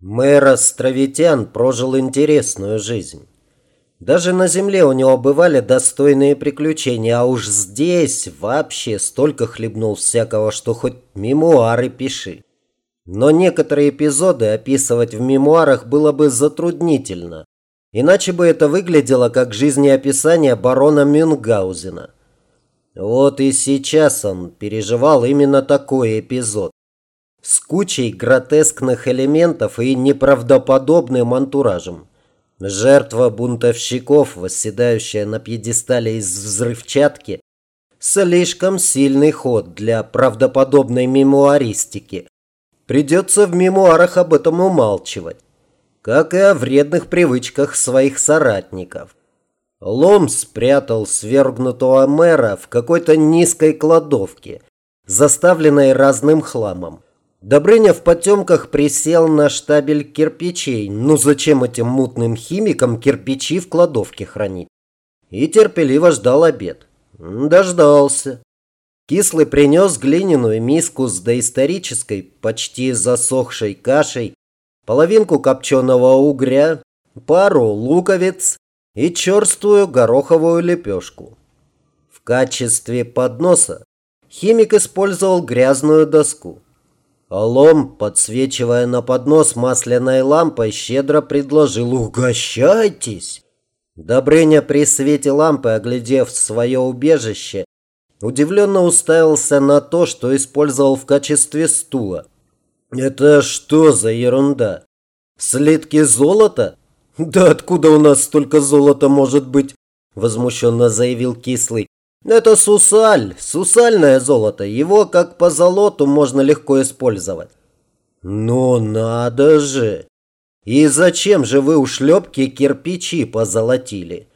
Мэр Островитян прожил интересную жизнь. Даже на земле у него бывали достойные приключения, а уж здесь вообще столько хлебнул всякого, что хоть мемуары пиши. Но некоторые эпизоды описывать в мемуарах было бы затруднительно, иначе бы это выглядело как жизнеописание барона Мюнгаузена. Вот и сейчас он переживал именно такой эпизод с кучей гротескных элементов и неправдоподобным антуражем. Жертва бунтовщиков, восседающая на пьедестале из взрывчатки, слишком сильный ход для правдоподобной мемуаристики. Придется в мемуарах об этом умалчивать, как и о вредных привычках своих соратников. Лом спрятал свергнутого мэра в какой-то низкой кладовке, заставленной разным хламом. Добрыня в потемках присел на штабель кирпичей. Ну зачем этим мутным химикам кирпичи в кладовке хранить? И терпеливо ждал обед. Дождался. Кислый принес глиняную миску с доисторической, почти засохшей кашей, половинку копченого угря, пару луковиц и черствую гороховую лепешку. В качестве подноса химик использовал грязную доску. Лом, подсвечивая на поднос масляной лампой, щедро предложил «Угощайтесь!». Добрыня при свете лампы, оглядев свое убежище, удивленно уставился на то, что использовал в качестве стула. «Это что за ерунда? Слитки золота? Да откуда у нас столько золота может быть?» Возмущенно заявил Кислый. Это сусаль, сусальное золото. Его, как по золоту, можно легко использовать. Ну надо же! И зачем же вы у шлепки кирпичи позолотили?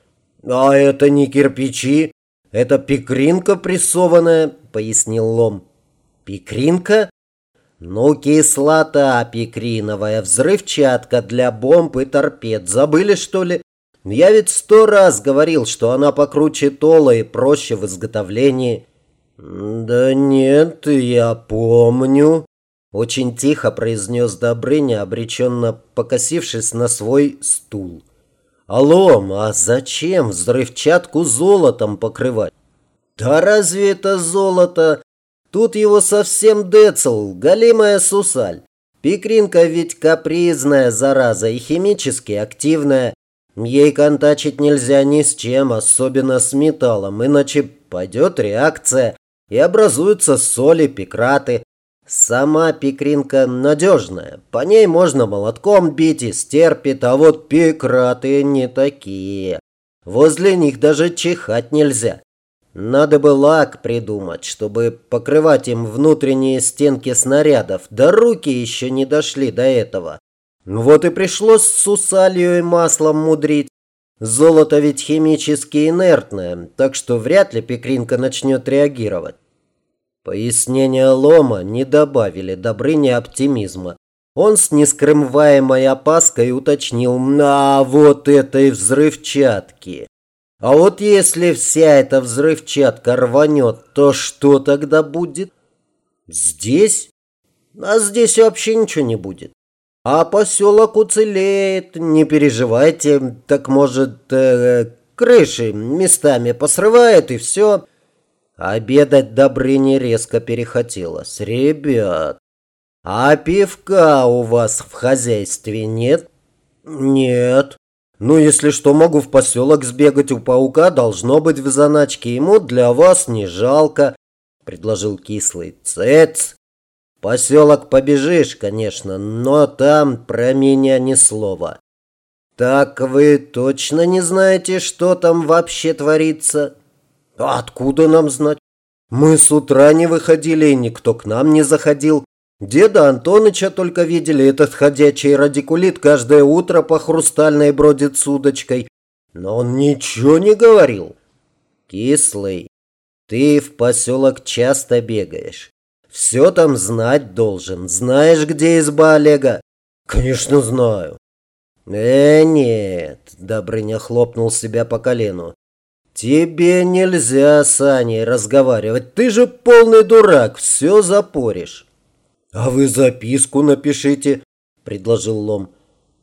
А это не кирпичи, это пикринка прессованная, пояснил Лом. Пикринка? Ну, кислота пикриновая, взрывчатка для бомб и торпед. Забыли, что ли? Я ведь сто раз говорил, что она покруче Тола и проще в изготовлении. Да нет, я помню. Очень тихо произнес Добрыня, обреченно покосившись на свой стул. Алом, а зачем взрывчатку золотом покрывать? Да разве это золото? Тут его совсем децл, галимая сусаль. Пикринка ведь капризная зараза и химически активная. Ей контачить нельзя ни с чем, особенно с металлом, иначе пойдет реакция и образуются соли, пикраты. Сама пикринка надежная, по ней можно молотком бить и стерпит, а вот пикраты не такие. Возле них даже чихать нельзя. Надо бы лак придумать, чтобы покрывать им внутренние стенки снарядов, да руки еще не дошли до этого. Ну вот и пришлось с сусалью и маслом мудрить. Золото ведь химически инертное, так что вряд ли пекринка начнет реагировать. Пояснения Лома не добавили Добрыне оптимизма. Он с нескрываемой опаской уточнил «На вот этой взрывчатки». А вот если вся эта взрывчатка рванет, то что тогда будет? Здесь? А здесь вообще ничего не будет. А поселок уцелеет, не переживайте. Так может, э, крыши местами посрывает и все. Обедать Добрыне резко перехотелось. Ребят, а пивка у вас в хозяйстве нет? Нет. Ну, если что, могу в поселок сбегать. У паука должно быть в заначке. Ему для вас не жалко, предложил кислый. Цец. Поселок побежишь, конечно, но там про меня ни слова. Так вы точно не знаете, что там вообще творится? откуда нам знать? Мы с утра не выходили, и никто к нам не заходил. Деда Антоныча только видели, этот ходячий радикулит каждое утро по хрустальной бродит с удочкой. Но он ничего не говорил. Кислый, ты в поселок часто бегаешь. Все там знать должен. Знаешь, где изба Олега? Конечно, знаю. Э, нет, Добрыня хлопнул себя по колену. Тебе нельзя с Аней разговаривать. Ты же полный дурак, все запоришь. А вы записку напишите. предложил Лом.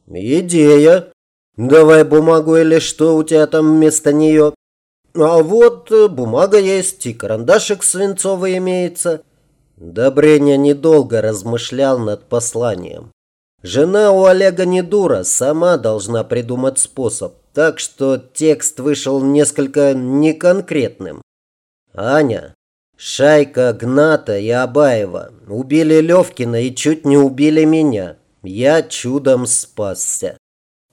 «Идея. Давай бумагу или что у тебя там вместо нее?» «А вот э, бумага есть и карандашик свинцовый имеется». Добрыня недолго размышлял над посланием. Жена у Олега не дура, сама должна придумать способ, так что текст вышел несколько неконкретным. Аня, шайка Гната и Абаева убили Левкина и чуть не убили меня. Я чудом спасся.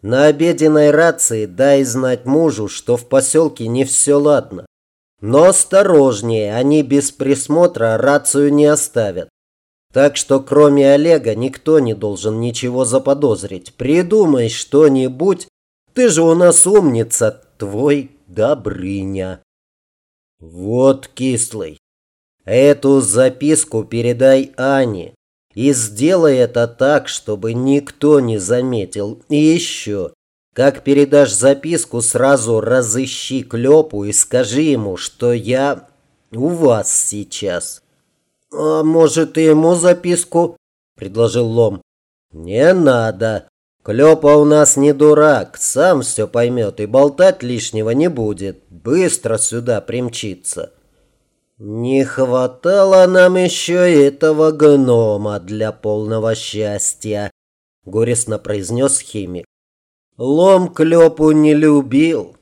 На обеденной рации дай знать мужу, что в поселке не все ладно. Но осторожнее, они без присмотра рацию не оставят. Так что кроме Олега никто не должен ничего заподозрить. Придумай что-нибудь. Ты же у нас умница, твой Добрыня. Вот кислый. Эту записку передай Ане. И сделай это так, чтобы никто не заметил. И еще, как передашь записку, сразу разыщи Клёпу и скажи ему, что я у вас сейчас. А может, и ему записку? Предложил Лом. Не надо. Клёпа у нас не дурак, сам все поймет и болтать лишнего не будет. Быстро сюда примчится. «Не хватало нам еще этого гнома для полного счастья», – горестно произнес химик. «Лом Клёпу не любил,